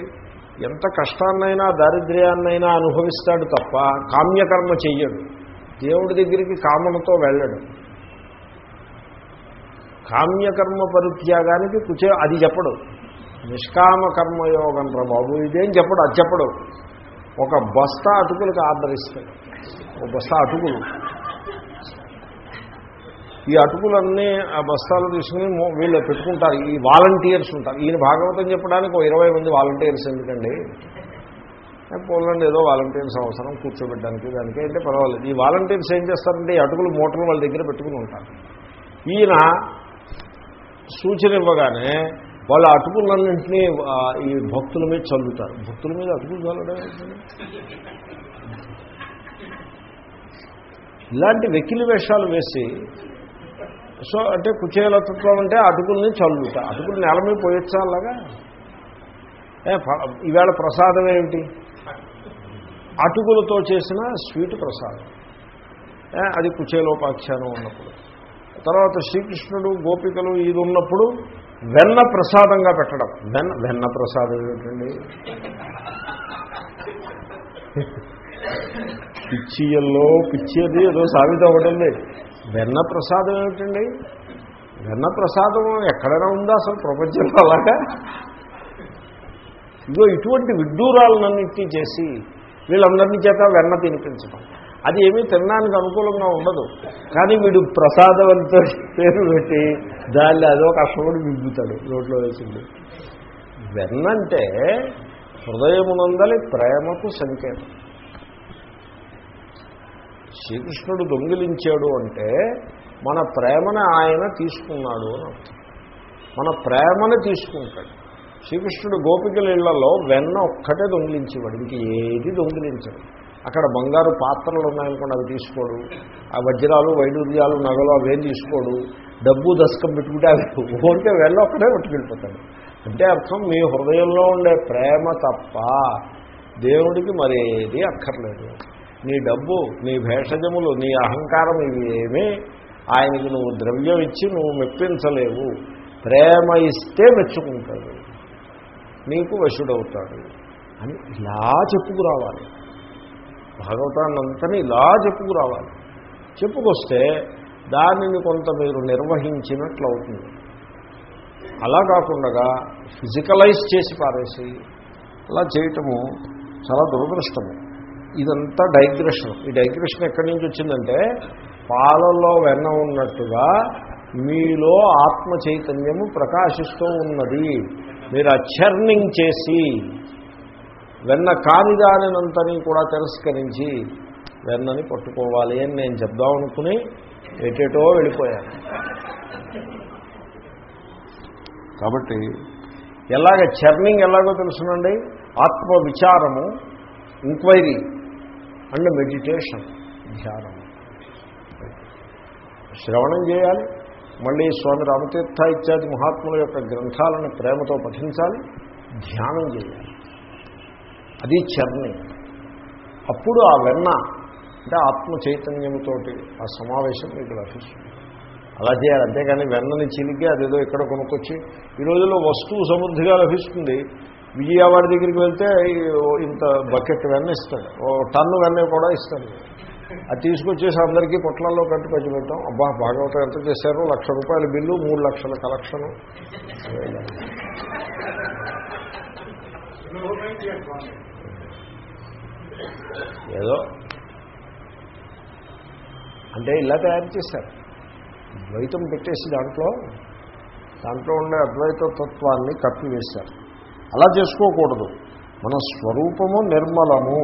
ఎంత కష్టాన్నైనా దారిద్ర్యాన్నైనా అనుభవిస్తాడు తప్ప కామ్యకర్మ చెయ్యడు. దేవుడి దగ్గరికి కామనతో వెళ్ళడు. కామ్యకర్మ పరిత్యాగానికి కుచే అది చెప్పడు. నిష్కామ కర్మయోగం రా బాబు ఇదేం చెప్పడు అది చెప్పడు. ఒక బస్తా అటుకులకు ఆర్డర్ ఇస్తాడు ఒక బస్తా అటుకులు. ఈ అటుకులన్నీ ఆ బస్తాలు తీసుకుని వీళ్ళు పెట్టుకుంటారు. ఈ వాలంటీర్స్ ఉంటారు. ఈయన భాగవతం చెప్పడానికి ఒక ఇరవై మంది వాలంటీర్స్ ఎందుకండి? పోలండి ఏదో వాలంటీర్స్ అవసరం కూర్చోబెట్టడానికి దానికి అంటే పర్వాలేదు. ఈ వాలంటీర్స్ ఏం చేస్తారంటే ఈ అటుకులు మూటలు వాళ్ళ దగ్గర పెట్టుకుని ఉంటారు. ఈయన సూచన ఇవ్వగానే వాళ్ళ అటుకులన్నింటినీ ఈ భక్తుల మీద చల్లుతారు. భక్తుల మీద అటుకులు చల్లడం ఇలాంటి వెకిలి వేషాలు వేసి సో అంటే కుచేలతత్వం అంటే అటుకుల్ని చల్లుతా. అటుకులు నేల మీద పోయొచ్చా అలాగా? ఈవేళ ప్రసాదం ఏమిటి? అటుకులతో చేసిన స్వీట్ ప్రసాదం. అది కుచేలోపాఖ్యానం ఉన్నప్పుడు. తర్వాత శ్రీకృష్ణుడు గోపికలు ఇది ఉన్నప్పుడు వెన్న ప్రసాదంగా పెట్టడం. వెన్న వెన్న ప్రసాదం ఏమిటండి? పిచ్చియల్లో పిచ్చి అది ఏదో సామెత ఒకటి వెన్న ప్రసాదం ఏమిటండి? వెన్న ప్రసాదం ఎక్కడైనా ఉందా అసలు ప్రపంచంలో అలాగా? ఇదో ఇటువంటి విడ్డూరాలన్నింటినీ చేసి వీళ్ళందరినీ చేత వెన్న తినిపించడం. అది ఏమీ తినడానికి అనుకూలంగా ఉండదు. కానీ వీడు ప్రసాదవంతో పేరు పెట్టి దాన్ని అదో కష్టపడి మిగ్గుతాడు రోడ్లో వేసింది. వెన్నంటే హృదయమునందలి ప్రేమకు సంకేతం. శ్రీకృష్ణుడు దొంగిలించాడు అంటే మన ప్రేమని ఆయన తీసుకున్నాడు అని మన ప్రేమను తీసుకుంటాడు. శ్రీకృష్ణుడు గోపికల ఇళ్ళలో వెన్న ఒక్కటే దొంగిలించేవాడు. ఇంక ఏది దొంగిలించడు అక్కడ బంగారు పాత్రలు ఉన్నాయనుకోండి అవి తీసుకోడు. ఆ వజ్రాలు వైడూర్యాలు నగలు అవేం తీసుకోడు. డబ్బు దశకం పెట్టుకుంటే అవి ఊరికే వెళ్ళ ఒక్కడే పట్టుకెళ్ళిపోతాడు. అంటే అర్థం మీ హృదయంలో ఉండే ప్రేమ తప్ప దేవుడికి మరేది అక్కర్లేదు. నీ డబ్బు నీ భేషజములు నీ అహంకారం ఇవి ఏమీ ఆయనకి నువ్వు ద్రవ్యం ఇచ్చి నువ్వు మెప్పించలేవు. ప్రేమ ఇస్తే మెచ్చుకుంటాడు. నీకు వశుడవుతాడు అని ఇలా చెప్పుకురావాలి. భాగవతాన్నంతని ఇలా చెప్పుకురావాలి. చెప్పుకొస్తే దానిని కొంత మీరు నిర్వహించినట్లు అవుతుంది అలా కాకుండా ఫిజికలైజ్ చేసి పారేసి అలా చేయటము చాలా దురదృష్టము. ఇదంతా డైగ్రెషన్. ఈ డైగ్రెషన్ ఎక్కడి నుంచి వచ్చిందంటే పాలలో వెన్న ఉన్నట్టుగా మీలో ఆత్మ చైతన్యము ప్రకాశిస్తూ ఉన్నది. మీరు అచర్నింగ్ చేసి వెన్న కానిదానినంతని కూడా తిరస్కరించి వెన్నని పట్టుకోవాలి అని నేను చెప్దాం అనుకుని ఎటేటో వెళ్ళిపోయాను. కాబట్టి ఎలాగ చర్నింగ్ ఎలాగో తెలుసునండి? ఆత్మ విచారము ఎంక్వైరీ అండ్ మెడిటేషన్ ధ్యానం శ్రవణం చేయాలి. మళ్ళీ స్వామి రామతీర్థ ఇత్యాది మహాత్ముల యొక్క గ్రంథాలను ప్రేమతో పఠించాలి ధ్యానం చేయాలి. అది చర్ని అప్పుడు ఆ వెన్న అంటే ఆత్మ చైతన్యంతో ఆ సమావేశం మీకు లభిస్తుంది. అలా చేయాలి. అంతేకాని వెన్నని చిలికి అదేదో ఇక్కడ కొనుక్కొచ్చి ఈ రోజుల్లో వస్తువు సమృద్ధిగా లభిస్తుంది. విజయవాడ దగ్గరికి వెళ్తే ఇంత బకెట్ వెన్న ఇస్తాడు. ఓ టన్ను వెన్న కూడా ఇస్తాడు. అది తీసుకొచ్చేసి అందరికీ పొట్లల్లో కట్టి పచ్చి అబ్బా భాగవతం ఎంత చేశారు? లక్ష రూపాయల బిల్లు మూడు లక్షల కలెక్షను. ఏదో. అంటే ఇలా తయారు చేశారు. ద్వైతం పెట్టేసి దాంట్లో దాంట్లో ఉండే అద్వైత తత్వాన్ని కప్పివేశారు అలా చేసుకోకూడదు. మన స్వరూపము నిర్మలము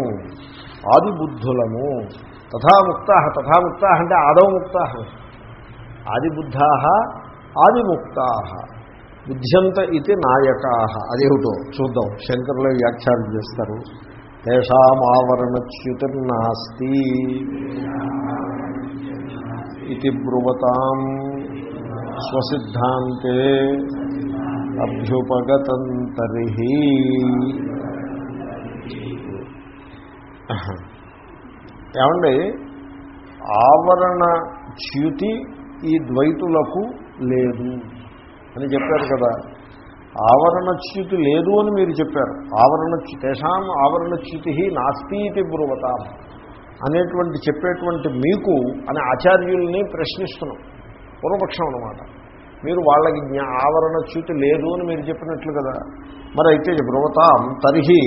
ఆదిబుద్ధులము తథాముక్త తథాముక్త అంటే ఆదవ ఆదవముక్త ఆదిబుద్ధా ఆదిముక్తా బుద్ధ్యంత ఇది నాయకా అదేమిటో చూద్దాం. శంకరులు వ్యాఖ్యానం చేస్తారు. తేషామావరణచ్యుతిర్నాస్తి ఇది బ్రువతాం స్వసిద్ధాంతే అభ్యుపగతంతరి ఏమండి? ఆవరణ చ్యుతి ఈ ద్వైతులకు లేదు అని చెప్పారు కదా. ఆవరణచ్యుతి లేదు అని మీరు చెప్పారు. ఆవరణ తేషాం ఆవరణచ్యుతి నాస్తి బ్రువతాం అనేటువంటి చెప్పేటువంటి మీకు అనే ఆచార్యుల్ని ప్రశ్నిస్తున్నాం. పూర్వపక్షం అనమాట మీరు వాళ్ళకి జ్ఞా ఆవరణచ్యుతి లేదు అని మీరు చెప్పినట్లు కదా. మరి అయితే బ్రువతాం తర్హి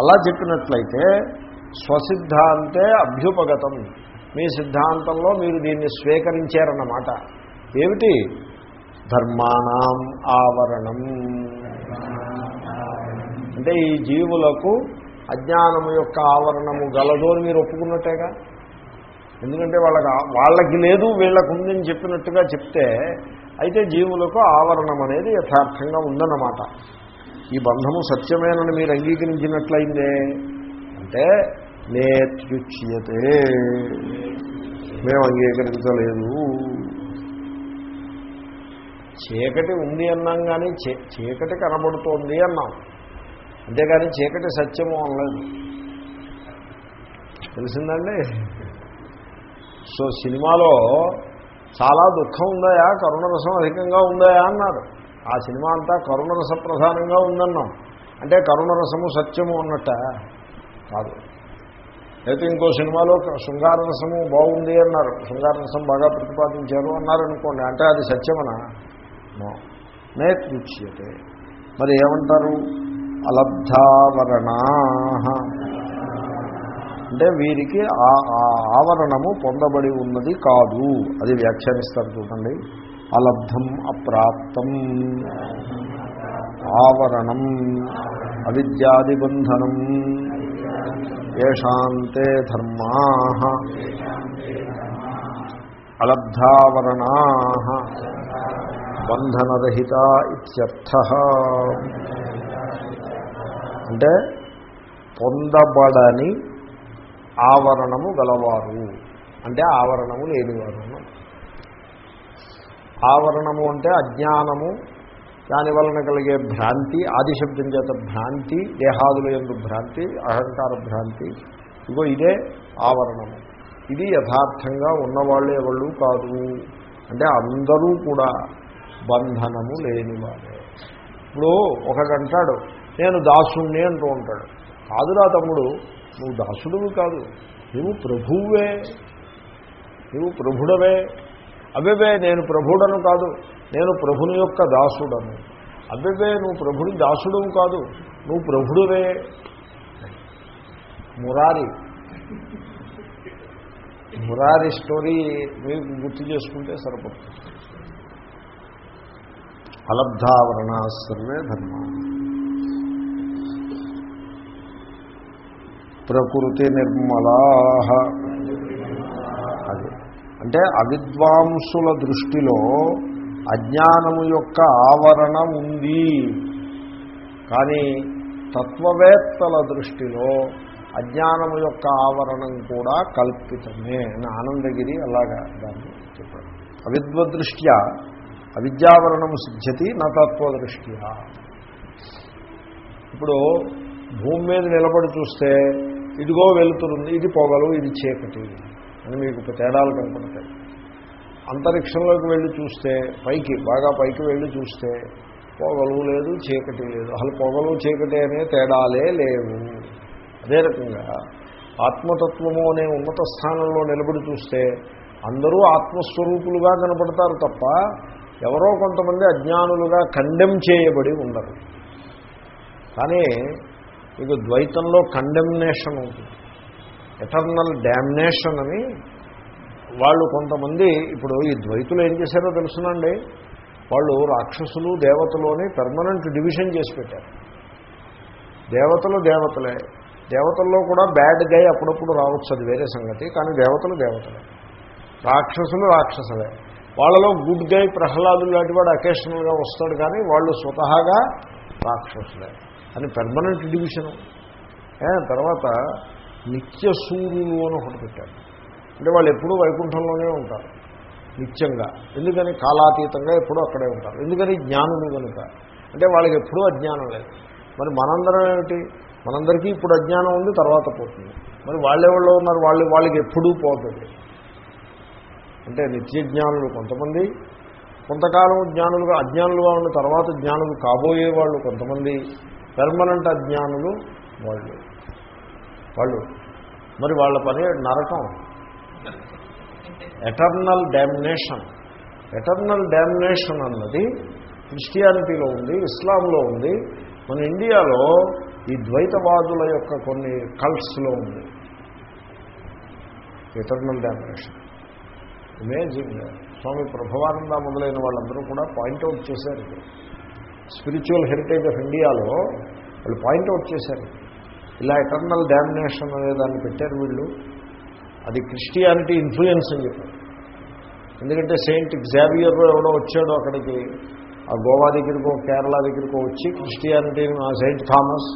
అలా చెప్పినట్లయితే స్వసిద్ధాంతే అభ్యుపగతం. మీ సిద్ధాంతంలో మీరు దీన్ని స్వీకరించారన్నమాట. ఏమిటి? ధర్మాణం ఆవరణం. అంటే ఈ జీవులకు అజ్ఞానము యొక్క ఆవరణము గలదు అని మీరు ఒప్పుకున్నట్టేగా? ఎందుకంటే వాళ్ళకి వాళ్ళకి లేదు వీళ్ళకు ఉందని చెప్పినట్టుగా చెప్తే అయితే జీవులకు ఆవరణం అనేది యథార్థంగా ఉందన్నమాట. ఈ బంధము సత్యమేనని మీరు అంగీకరించినట్లయిందే. అంటే నేత్యుచ్యతే మేము అంగీకరించలేదు. చీకటి ఉంది అన్నాం కానీ చీకటి కనబడుతోంది అన్నాం. అంతేగాని చీకటి సత్యము అనలేదు. తెలిసిందండి? సో సినిమాలో చాలా దుఃఖం ఉందాయా? కరుణరసం అధికంగా ఉందాయా అన్నారు. ఆ సినిమా అంతా కరుణరస ప్రధానంగా ఉందన్నాం. అంటే కరుణరసము సత్యము అన్నట్ట? కాదు. అయితే ఇంకో సినిమాలో శృంగార రసము బాగుంది అన్నారు. శృంగార రసం బాగా ప్రతిపాదించారు అన్నారు అనుకోండి అంటే అది సత్యమనా? నో. నేత్యుచ్యతే మరి ఏమంటారు? అలబ్ధావరణా. అంటే వీరికి ఆ ఆ ఆవరణము పొందబడి ఉన్నది కాదు. అది వ్యాఖ్యానిస్తారు చూడండి. అలబ్ధం అప్రాప్తం. ఆవరణం అవిద్యాదిబంధనం. ఏషాంతే ధర్మా అలబ్ధావరణా బంధనరహిత ఇత్యర్థ అంటే పొందబడని ఆవరణము గలవారు. అంటే ఆవరణము లేనివారు ఆవరణము అంటే అజ్ఞానము దాని వలన కలిగే భ్రాంతి ఆదిశబ్దం చేత భ్రాంతి దేహాదుల ఎందు భ్రాంతి అహంకార భ్రాంతి ఇగో ఇదే ఆవరణము ఇది యథార్థంగా ఉన్నవాళ్ళు ఎవళ్ళు కాదు. అంటే అందరూ కూడా బంధనము లేనివారే ఇప్పుడు ఒకడంటాడు నేను దాసుణ్ణి అంటూ ఉంటాడు. కాదురా తమ్ముడు నువ్వు దాసుడువి కాదు. నువ్వు ప్రభువే. నువ్వు ప్రభుడవే. అబ్బెబే నేను ప్రభుడను కాదు. నేను ప్రభుని యొక్క దాసుడను. అబ్బెబే నువ్వు ప్రభుని దాసుడవు కాదు. నువ్వు ప్రభుడువే. మురారి. మురారి స్టోరీ మీకు గుర్తు చేసుకుంటే సరిపడుతుంది అలబ్ధావరణ సర్వే ధర్మ. ప్రకృతి నిర్మలా. అది. అంటే అవిద్వాంసుల దృష్టిలో అజ్ఞానము యొక్క ఆవరణ ఉంది. కానీ తత్వవేత్తల దృష్టిలో అజ్ఞానము యొక్క ఆవరణం కూడా కల్పితమే అని ఆనందగిరి అలాగా దాన్ని చెప్పాడు. అవిద్వదృష్ట్యా అవిద్యావరణము సిద్ధ్యతి నా తత్వదృష్ట్యా. ఇప్పుడు భూమి మీద నిలబడి చూస్తే ఇదిగో వెలుతురుంది ఇది పొగలు ఇది చీకటి అని మీకు తేడాలు కనపడతాయి. అంతరిక్షంలోకి వెళ్ళి చూస్తే పైకి బాగా పైకి వెళ్ళి చూస్తే పొగలు లేదు చీకటి లేదు. అసలు పొగలు చీకటి అనే తేడాలే లేవు. అదే రకంగా ఆత్మతత్వము అనే ఉన్నత స్థానంలో నిలబడి చూస్తే అందరూ ఆత్మస్వరూపులుగా కనపడతారు తప్ప ఎవరో కొంతమంది అజ్ఞానులుగా కండెమ్ చేయబడి ఉండరు. కానీ మీకు ద్వైతంలో కండెమ్నేషన్ ఉంటుంది. ఎటర్నల్ డ్యామినేషన్ అని వాళ్ళు కొంతమంది ఇప్పుడు ఈ ద్వైతులు ఏం చేశారో తెలుసునండి. వాళ్ళు రాక్షసులు దేవతలోని పెర్మనెంట్ డివిజన్ చేసి పెట్టారు. దేవతలు దేవతలే. దేవతల్లో కూడా బ్యాడ్ గై అప్పుడప్పుడు రావచ్చు అది వేరే సంగతి కానీ దేవతలు దేవతలే. రాక్షసులు రాక్షసులే. వాళ్ళలో గుడ్ గై ప్రహ్లాదు లాంటి వాడు అకేషనల్గా వస్తాడు కానీ వాళ్ళు స్వతహాగా రాక్షసులే. అని పెర్మనెంట్ డివిజను తర్వాత నిత్య సూర్యులు అని ఒకటి పెట్టాడు అంటే వాళ్ళు ఎప్పుడూ వైకుంఠంలోనే ఉంటారు నిత్యంగా. ఎందుకని కాలాతీతంగా ఎప్పుడూ అక్కడే ఉంటారు. ఎందుకని జ్ఞానులు కనుక అంటే వాళ్ళకి ఎప్పుడూ అజ్ఞానం లేదు. మరి మనందరం ఏమిటి? మనందరికీ ఇప్పుడు అజ్ఞానం ఉంది తర్వాత పోతుంది. మరి వాళ్ళెవాళ్ళు? ఉన్నారు వాళ్ళు వాళ్ళకి ఎప్పుడూ పోతుంది. అంటే నిత్య జ్ఞానులు కొంతమంది కొంతకాలం జ్ఞానులుగా అజ్ఞానులుగా ఉన్న తర్వాత జ్ఞానులు కాబోయే వాళ్ళు కొంతమంది పెర్మనెంట్ అజ్ఞానులు వాళ్ళు. వాళ్ళు. మరి వాళ్ళ పని నరకం. ఎటర్నల్ డామినేషన్ ఎటర్నల్ డామినేషన్ అన్నది క్రిస్టియానిటీలో ఉంది ఇస్లాంలో ఉంది. మన ఇండియాలో ఈ ద్వైతవాదుల యొక్క కొన్ని కల్ట్స్లో ఉంది. Eternal domination imaging Swami Prabhavananda మొదలైన వాళ్ళందరూ కూడా పాయింట్అవుట్ చేశారు. స్పిరిచువల్ హెరిటేజ్ ఆఫ్ ఇండియాలో వాళ్ళు పాయింట్అవుట్ చేశారు. ఇలా ఎటర్నల్ డామినేషన్ అనే దాన్ని పెట్టారు వీళ్ళు. అది క్రిస్టియానిటీ ఇన్ఫ్లుయెన్స్ అని చెప్పారు. ఎందుకంటే సెయింట్ గ్జావియర్ ఎవడో వచ్చాడో అక్కడికి ఆ గోవా దగ్గరికో కేరళ దగ్గరికో వచ్చి క్రిస్టియానిటీని ఆ సెయింట్ థామస్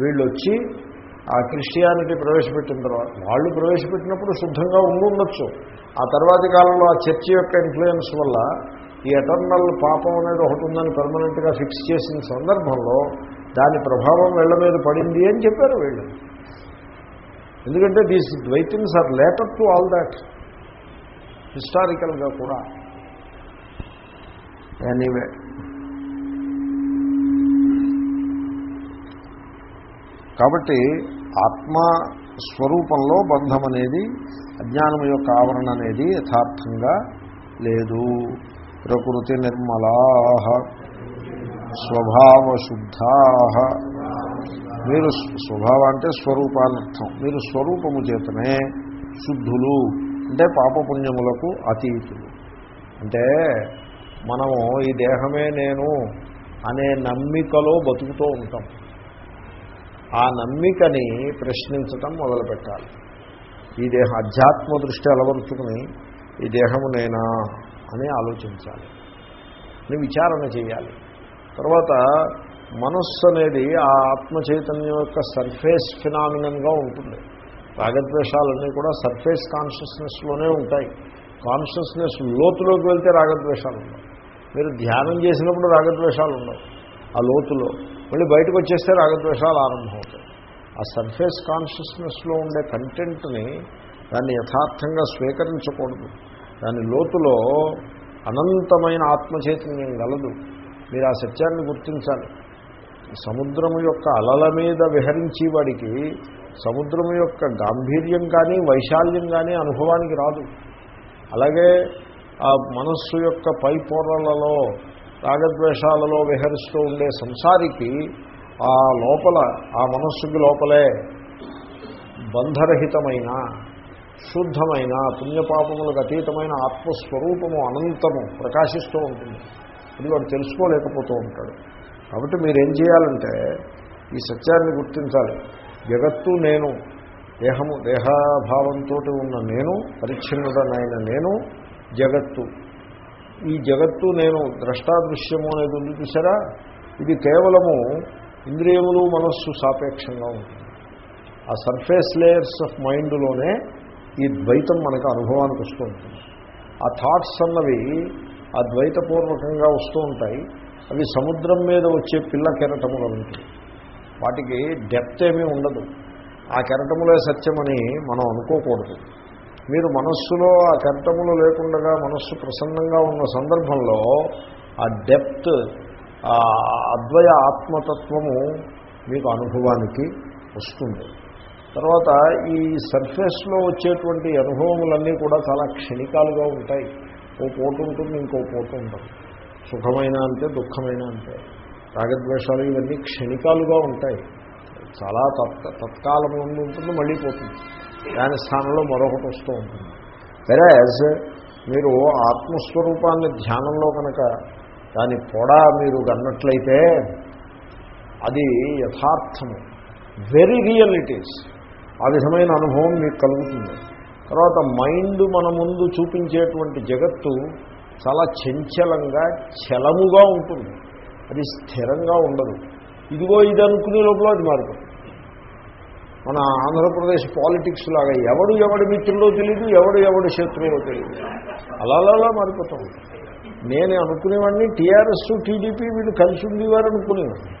వీళ్ళు వచ్చి ఆ క్రిస్టియానిటీ ప్రవేశపెట్టిన తర్వాత వాళ్ళు ప్రవేశపెట్టినప్పుడు శుద్ధంగా ఉండి ఉండొచ్చు. ఆ తర్వాతి కాలంలో ఆ చర్చ యొక్క ఇన్ఫ్లుయెన్స్ వల్ల ఈ ఎటర్నల్ పాపం అనేది ఒకటి ఉందని పర్మనెంట్గా ఫిక్స్ చేసిన సందర్భంలో దాని ప్రభావం వీళ్ళ మీద పడింది అని చెప్పారు వీళ్ళు. ఎందుకంటే these ద్వైతిన్స్ are later to all that హిస్టారికల్గా కూడా. ఎనీవే కాబట్టి ఆత్మ స్వరూపంలో బంధం అనేది అజ్ఞానం యొక్క ఆవరణ అనేది యథార్థంగా లేదు. ప్రకృతి నిర్మలా స్వభావశుద్ధా. మీరు స్వభావ అంటే స్వరూపానర్థం. మీరు స్వరూపము చేతనే శుద్ధులు అంటే పాపపుణ్యములకు అతీతులు. అంటే మనము ఈ దేహమే నేను అనే నమ్మికలో బతుకుతూ ఉంటాం. ఆ నమ్మికని ప్రశ్నించటం మొదలుపెట్టాలి. ఈ దేహం అధ్యాత్మ దృష్టి అలవరుచుకుని ఈ దేహము నేనా అని ఆలోచించాలి. అని విచారణ చేయాలి. తర్వాత మనస్సు అనేది ఆ ఆత్మ చైతన్యం యొక్క సర్ఫేస్ ఫినామినన్గా ఉంటుంది. రాగద్వేషాలన్నీ కూడా సర్ఫేస్ కాన్షియస్నెస్లోనే ఉంటాయి. కాన్షియస్నెస్ లోతులోకి వెళ్తే రాగద్వేషాలు ఉండవు. మీరు ధ్యానం చేసినప్పుడు రాగద్వేషాలు ఉండవు. ఆ లోతులో మళ్ళీ బయటకు వచ్చేస్తే రాగద్వేషాలు ఆరంభమవుతాయి. ఆ సర్ఫేస్ కాన్షియస్నెస్లో ఉండే కంటెంట్ని దాన్ని యథార్థంగా స్వీకరించకూడదు. దాని లోతులో అనంతమైన ఆత్మచైతన్యం గలదు. మీరు ఆ సత్యాన్ని గుర్తించాలి. సముద్రము యొక్క అలల మీద విహరించి వాడికి సముద్రము యొక్క గాంభీర్యం కానీ వైశాల్యం కానీ అనుభవానికి రాదు. అలాగే ఆ మనస్సు యొక్క పై పొరలలో రాగద్వేషాలలో విహరిస్తూ ఉండే సంసారికి ఆ లోపల ఆ మనస్సుకి లోపలే బంధరహితమైన శుద్ధమైన పుణ్యపాపములకు అతీతమైన ఆత్మస్వరూపము అనంతము ప్రకాశిస్తూ ఉంటుంది. అది వాడు తెలుసుకోలేకపోతూ ఉంటాడు. కాబట్టి మీరేం చేయాలంటే ఈ సత్యాన్ని గుర్తించాలి. జగత్తు నేను దేహము దేహాభావంతో ఉన్న నేను పరిచ్ఛిన్నుడనైన నేను జగత్తు. ఈ జగత్తు నేను ద్రష్టాదృశ్యము అనేది ఉంది చూసారా? ఇది కేవలము ఇంద్రియములు మనస్సు సాపేక్షంగా ఉంటుంది. ఆ సర్ఫేస్ లేయర్స్ ఆఫ్ మైండ్లోనే ఈ ద్వైతం మనకు అనుభవానికి వస్తూ ఉంటుంది. ఆ థాట్స్ అన్నవి ఆ ద్వైతపూర్వకంగా వస్తూ ఉంటాయి. అవి సముద్రం మీద వచ్చే పిల్ల కెరటముల ఉంటాయి వాటికి డెప్త్ ఏమీ ఉండదు. ఆ కెరటములే సత్యమని మనం అనుకోకూడదు. మీరు మనస్సులో ఆ కెరటములు లేకుండా మనస్సు ప్రసన్నంగా ఉన్న సందర్భంలో ఆ డెప్త్ ఆ అద్వయ ఆత్మతత్వము మీకు అనుభవానికి వస్తుంది. తర్వాత ఈ సర్ఫేస్లో వచ్చేటువంటి అనుభవములన్నీ కూడా చాలా క్షణికాలుగా ఉంటాయి. ఓ పోటు ఉంటుంది ఇంకో పోటు ఉంటుంది సుఖమైన అంతే దుఃఖమైన అంతే రాగద్వేషాలు ఇవన్నీ క్షణికాలుగా ఉంటాయి. చాలా తత్ తత్కాలం ముందు ఉంటుంది మళ్ళీ పోతుంది. దాని స్థానంలో మరొకటి వస్తూ ఉంటుంది. వెరాజ్ మీరు ఆత్మస్వరూపాన్ని ధ్యానంలో కనుక దాని పొడ మీరు కన్నట్లయితే అది యథార్థము. వెరీ రియలిటీస్ ఆ విధమైన అనుభవం మీకు కలుగుతుంది. తర్వాత మైండ్ మన ముందు చూపించేటువంటి జగత్తు చాలా చంచలంగా చలముగా ఉంటుంది. అది స్థిరంగా ఉండదు. ఇదిగో ఇది అనుకునే లోపల అది మారిపోతుంది మన ఆంధ్రప్రదేశ్ పాలిటిక్స్ లాగా ఎవడు ఎవడి మిత్రులో తెలియదు ఎవడు ఎవడి శత్రువులో తెలియదు అలా అలా మారిపోతాం నేను అనుకునేవాడిని టీఆర్ఎస్ టీడీపీ వీళ్ళు కలిసి ఉండేవారు అనుకునేవాడిని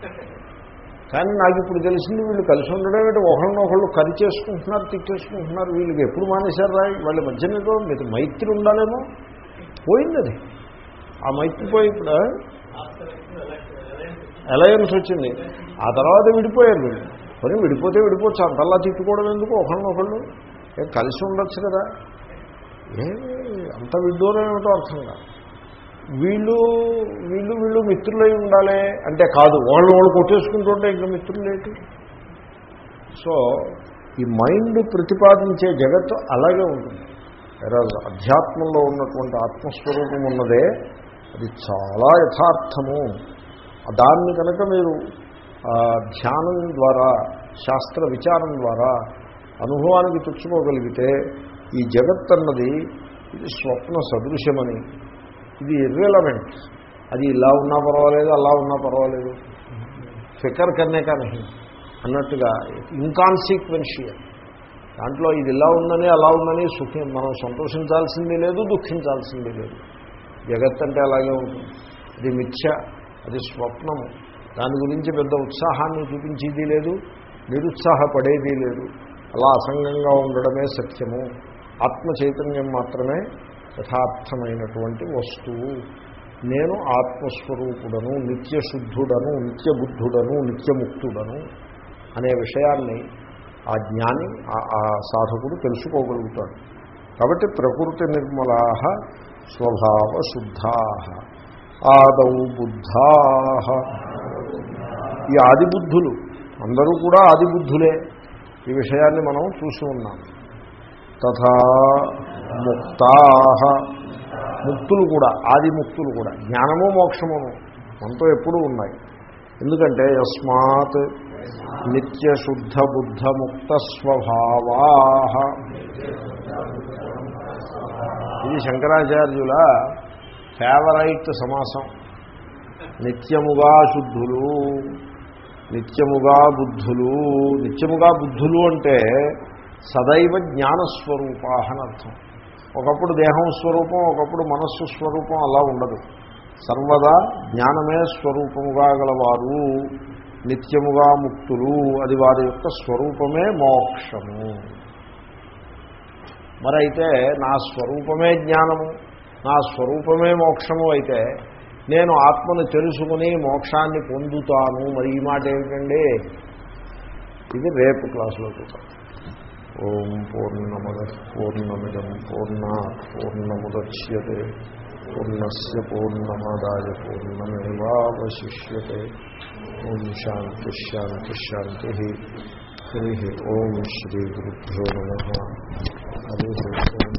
కానీ నాకు ఇప్పుడు తెలిసింది వీళ్ళు కలిసి ఉండడం ఏంటి? ఒకళ్ళనొకళ్ళు కరి చేసుకుంటున్నారు తిట్టేసుకుంటున్నారు. వీళ్ళకి ఎప్పుడు మానేశారు రాయి? వాళ్ళ మధ్యనేదో మీకు మైత్రి ఉండాలేమో? పోయింది అది ఆ మైత్రి పోయి ఇప్పుడు అలయన్స్ వచ్చింది. ఆ తర్వాత విడిపోయారు వీళ్ళు. మరి విడిపోతే విడిపోవచ్చు. అంతల్లా తిట్టుకోవడం ఎందుకు? ఒకళ్ళనొకళ్ళు ఏం కలిసి ఉండొచ్చు కదా. ఏమి అంత విడ్డూరం ఏమిటో అర్థం కాదు. వీళ్ళు వీళ్ళు వీళ్ళు మిత్రులై ఉండాలి అంటే కాదు. వాళ్ళు వాళ్ళు కొట్టేసుకుంటుంటే ఇంకా మిత్రులేటి? సో ఈ మైండ్ ప్రతిపాదించే జగత్తు అలాగే ఉంటుంది. ఈరోజు అధ్యాత్మంలో ఉన్నటువంటి ఆత్మస్వరూపం ఉన్నదే అది చాలా యథార్థము. దాన్ని కనుక మీరు ధ్యానం ద్వారా శాస్త్ర విచారం ద్వారా అనుభవానికి తెచ్చుకోగలిగితే ఈ జగత్ అన్నది ఇది స్వప్న సదృశ్యమని. ఇది ఇర్రెలవెంట్ అది ఇలా ఉన్నా పర్వాలేదు అలా ఉన్నా పర్వాలేదు. ఫికర్ కన్నే కానీ అన్నట్టుగా ఇన్కాన్సీక్వెన్షియల్ దాంట్లో ఇది ఇలా ఉందని అలా ఉందని సుఖం మనం సంతోషించాల్సింది లేదు దుఃఖించాల్సింది లేదు. జగత్ అంటే అలాగే ఉంటుంది. అది మిథ్య అది స్వప్నము. దాని గురించి పెద్ద ఉత్సాహాన్ని చూపించేది లేదు నిరుత్సాహపడేది లేదు. అలా అసంగంగా ఉండడమే సత్యము. ఆత్మ చైతన్యం మాత్రమే యథార్థమైనటువంటి వస్తువు. నేను ఆత్మస్వరూపుడను నిత్యశుద్ధుడను నిత్యబుద్ధుడను నిత్యముక్తుడను అనే విషయాన్ని ఆ జ్ఞాని ఆ- సాధకుడు తెలుసుకోగలుగుతాడు. కాబట్టి ప్రకృతి నిర్మలా స్వభావ శుద్ధా ఆదౌ బుద్ధా ఈ ఆదిబుద్ధులు అందరూ కూడా ఆదిబుద్ధులే ఈ విషయాన్ని మనం చూసి ఉన్నాం. తథా ముక్తా ముక్తులు కూడా ఆది ముక్తులు కూడా జ్ఞానము మోక్షమును మనతో ఎప్పుడూ ఉన్నాయి. ఎందుకంటే యస్మాత్ నిత్యశుద్ధబుద్ధముక్తస్వభావా. బుద్ధ ముక్త ఇది శంకరాచార్యుల ఫేవరైట్ సమాసం. నిత్యముగా శుద్ధులు నిత్యముగా బుద్ధులు నిత్యముగా బుద్ధులు అంటే సదైవ జ్ఞానస్వరూపా అని అర్థం. ఒకప్పుడు దేహం స్వరూపం ఒకప్పుడు మనస్సు స్వరూపం అలా ఉండదు. సర్వదా జ్ఞానమే స్వరూపముగా గలవారు. నిత్యముగా ముక్తులు. అది వారి యొక్క స్వరూపమే మోక్షము. మరైతే నా స్వరూపమే జ్ఞానము నా స్వరూపమే మోక్షము అయితే నేను ఆత్మను తెలుసుకుని మోక్షాన్ని పొందుతాను. మరి ఈ మాట ఏమిటండి? ఇది రేపు క్లాసులో చూద్దాం. ఓం పూర్ణమద పూర్ణమిదం పూర్ణ పూర్ణముద్యతే పూర్ణస్ పూర్ణమాదాయ పూర్ణమేవాశిష్యతే ఓం శాంతి శాంతి శాంతి హరి ఓం శ్రీ గురుభ్యో నమ హరి ఓం